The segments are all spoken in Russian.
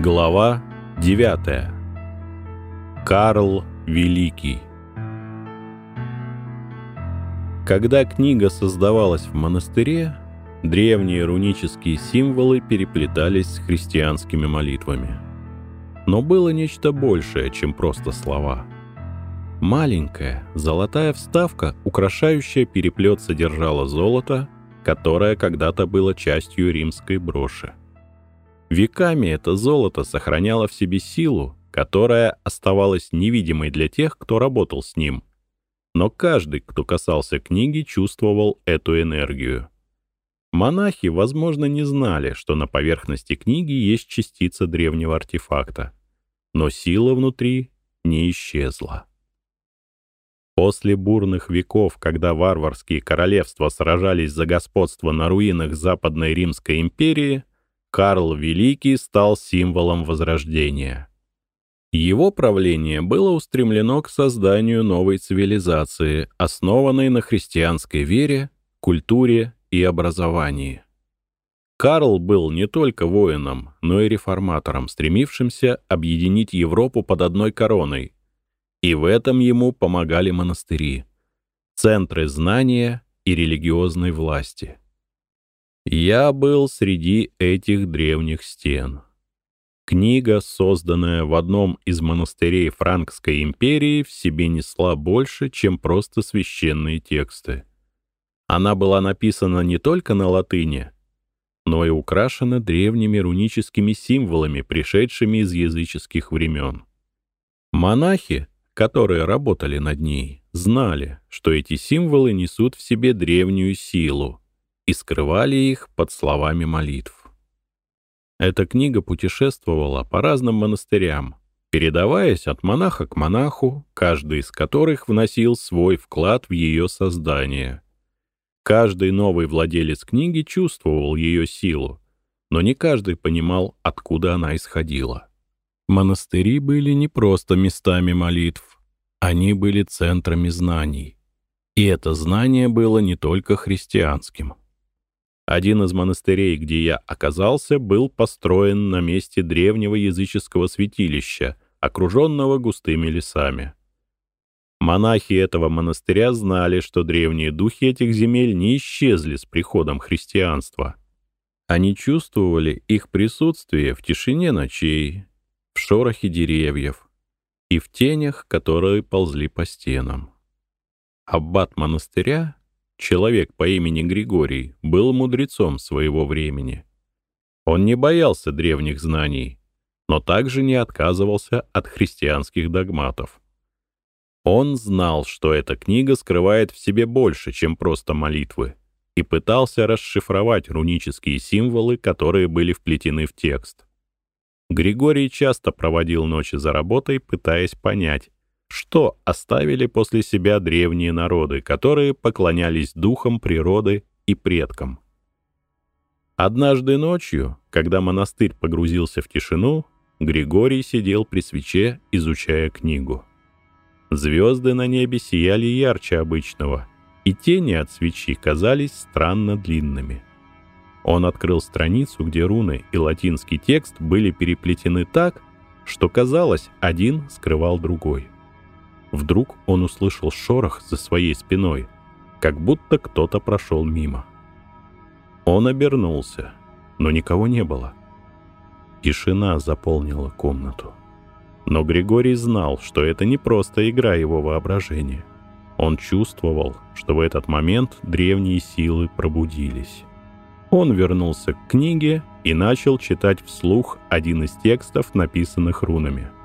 Глава 9. Карл Великий. Когда книга создавалась в монастыре, древние рунические символы переплетались с христианскими молитвами. Но было нечто большее, чем просто слова. Маленькая золотая вставка, украшающая переплет, содержала золото, которое когда-то было частью римской броши. Веками это золото сохраняло в себе силу, которая оставалась невидимой для тех, кто работал с ним. Но каждый, кто касался книги, чувствовал эту энергию. Монахи, возможно, не знали, что на поверхности книги есть частица древнего артефакта. Но сила внутри не исчезла. После бурных веков, когда варварские королевства сражались за господство на руинах Западной Римской империи, Карл Великий стал символом Возрождения. Его правление было устремлено к созданию новой цивилизации, основанной на христианской вере, культуре и образовании. Карл был не только воином, но и реформатором, стремившимся объединить Европу под одной короной. И в этом ему помогали монастыри, центры знания и религиозной власти. Я был среди этих древних стен. Книга, созданная в одном из монастырей Франкской империи, в себе несла больше, чем просто священные тексты. Она была написана не только на латыни, но и украшена древними руническими символами, пришедшими из языческих времен. Монахи, которые работали над ней, знали, что эти символы несут в себе древнюю силу, и скрывали их под словами молитв. Эта книга путешествовала по разным монастырям, передаваясь от монаха к монаху, каждый из которых вносил свой вклад в ее создание. Каждый новый владелец книги чувствовал ее силу, но не каждый понимал, откуда она исходила. Монастыри были не просто местами молитв, они были центрами знаний. И это знание было не только христианским. Один из монастырей, где я оказался, был построен на месте древнего языческого святилища, окруженного густыми лесами. Монахи этого монастыря знали, что древние духи этих земель не исчезли с приходом христианства. Они чувствовали их присутствие в тишине ночей, в шорохе деревьев и в тенях, которые ползли по стенам. Аббат монастыря Человек по имени Григорий был мудрецом своего времени. Он не боялся древних знаний, но также не отказывался от христианских догматов. Он знал, что эта книга скрывает в себе больше, чем просто молитвы, и пытался расшифровать рунические символы, которые были вплетены в текст. Григорий часто проводил ночи за работой, пытаясь понять, что оставили после себя древние народы, которые поклонялись духам природы и предкам. Однажды ночью, когда монастырь погрузился в тишину, Григорий сидел при свече, изучая книгу. Звезды на небе сияли ярче обычного, и тени от свечи казались странно длинными. Он открыл страницу, где руны и латинский текст были переплетены так, что казалось, один скрывал другой. Вдруг он услышал шорох за своей спиной, как будто кто-то прошел мимо. Он обернулся, но никого не было. Тишина заполнила комнату. Но Григорий знал, что это не просто игра его воображения. Он чувствовал, что в этот момент древние силы пробудились. Он вернулся к книге и начал читать вслух один из текстов, написанных рунами —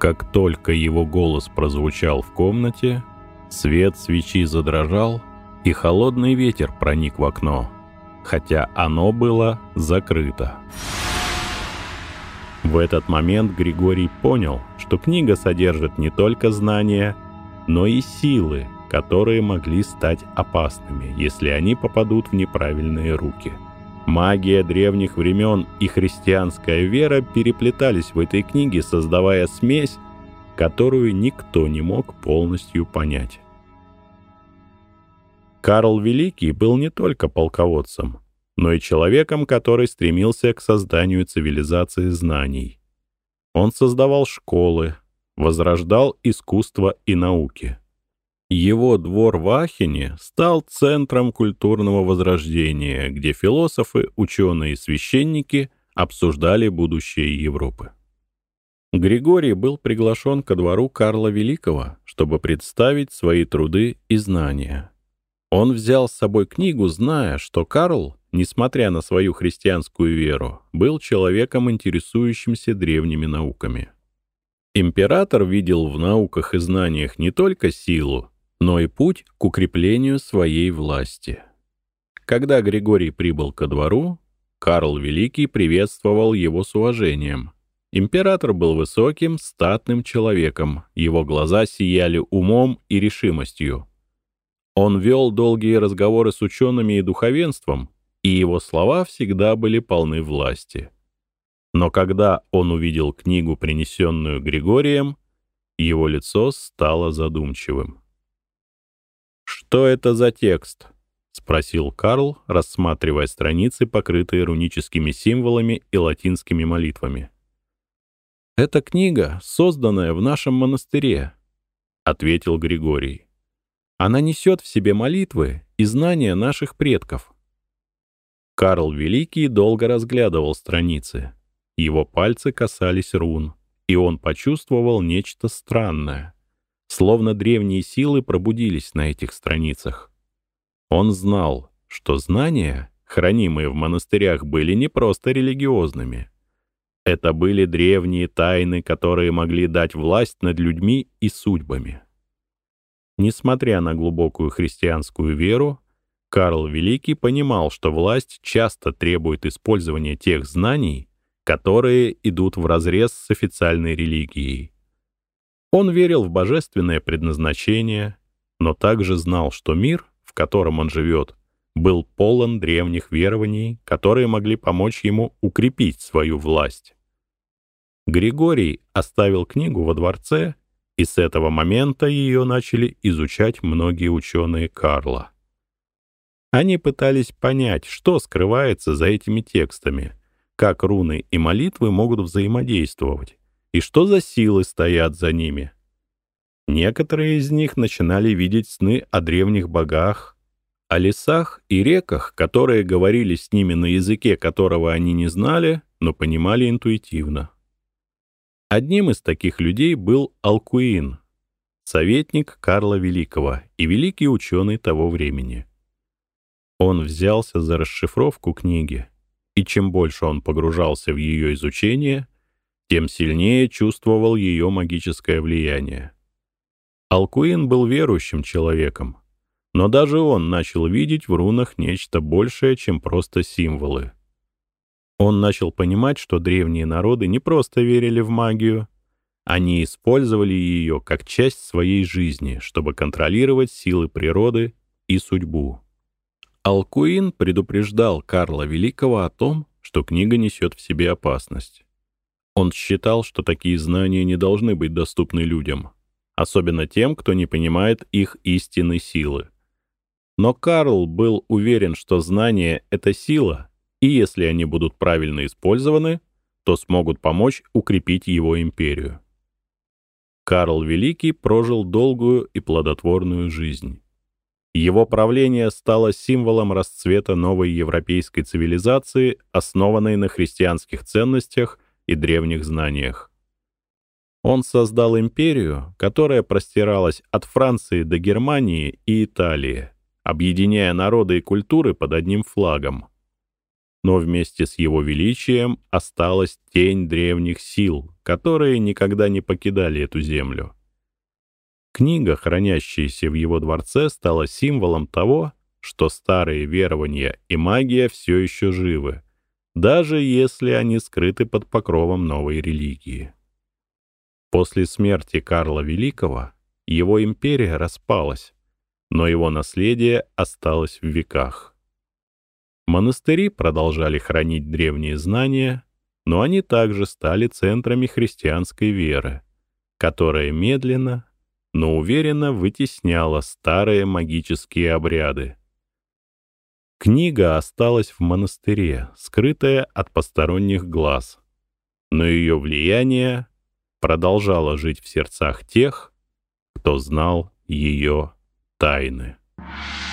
как только его голос прозвучал в комнате, свет свечи задрожал, и холодный ветер проник в окно, хотя оно было закрыто. В этот момент Григорий понял, что книга содержит не только знания, но и силы, которые могли стать опасными, если они попадут в неправильные руки. Магия древних времен и христианская вера переплетались в этой книге, создавая смесь, которую никто не мог полностью понять. Карл Великий был не только полководцем, но и человеком, который стремился к созданию цивилизации знаний. Он создавал школы, возрождал искусство и науки. Его двор в Ахене стал центром культурного возрождения, где философы, ученые и священники обсуждали будущее Европы. Григорий был приглашен ко двору Карла Великого, чтобы представить свои труды и знания. Он взял с собой книгу, зная, что Карл, несмотря на свою христианскую веру, был человеком, интересующимся древними науками. Император видел в науках и знаниях не только силу, но и путь к укреплению своей власти. Когда Григорий прибыл ко двору, Карл Великий приветствовал его с уважением. Император был высоким, статным человеком, его глаза сияли умом и решимостью. Он вел долгие разговоры с учеными и духовенством, и его слова всегда были полны власти. Но когда он увидел книгу, принесенную Григорием, его лицо стало задумчивым. «Что это за текст?» — спросил Карл, рассматривая страницы, покрытые руническими символами и латинскими молитвами. «Это книга, созданная в нашем монастыре», — ответил Григорий. «Она несет в себе молитвы и знания наших предков». Карл Великий долго разглядывал страницы. Его пальцы касались рун, и он почувствовал нечто странное — Словно древние силы пробудились на этих страницах. Он знал, что знания, хранимые в монастырях, были не просто религиозными. Это были древние тайны, которые могли дать власть над людьми и судьбами. Несмотря на глубокую христианскую веру, Карл Великий понимал, что власть часто требует использования тех знаний, которые идут вразрез с официальной религией. Он верил в божественное предназначение, но также знал, что мир, в котором он живет, был полон древних верований, которые могли помочь ему укрепить свою власть. Григорий оставил книгу во дворце, и с этого момента ее начали изучать многие ученые Карла. Они пытались понять, что скрывается за этими текстами, как руны и молитвы могут взаимодействовать, и что за силы стоят за ними. Некоторые из них начинали видеть сны о древних богах, о лесах и реках, которые говорили с ними на языке, которого они не знали, но понимали интуитивно. Одним из таких людей был Алкуин, советник Карла Великого и великий ученый того времени. Он взялся за расшифровку книги, и чем больше он погружался в ее изучение, тем сильнее чувствовал ее магическое влияние. Алкуин был верующим человеком, но даже он начал видеть в рунах нечто большее, чем просто символы. Он начал понимать, что древние народы не просто верили в магию, они использовали ее как часть своей жизни, чтобы контролировать силы природы и судьбу. Алкуин предупреждал Карла Великого о том, что книга несет в себе опасность. Он считал, что такие знания не должны быть доступны людям, особенно тем, кто не понимает их истинной силы. Но Карл был уверен, что знания — это сила, и если они будут правильно использованы, то смогут помочь укрепить его империю. Карл Великий прожил долгую и плодотворную жизнь. Его правление стало символом расцвета новой европейской цивилизации, основанной на христианских ценностях — и древних знаниях. Он создал империю, которая простиралась от Франции до Германии и Италии, объединяя народы и культуры под одним флагом. Но вместе с его величием осталась тень древних сил, которые никогда не покидали эту землю. Книга, хранящаяся в его дворце, стала символом того, что старые верования и магия все еще живы, даже если они скрыты под покровом новой религии. После смерти Карла Великого его империя распалась, но его наследие осталось в веках. Монастыри продолжали хранить древние знания, но они также стали центрами христианской веры, которая медленно, но уверенно вытесняла старые магические обряды, Книга осталась в монастыре, скрытая от посторонних глаз, но ее влияние продолжало жить в сердцах тех, кто знал ее тайны. Thank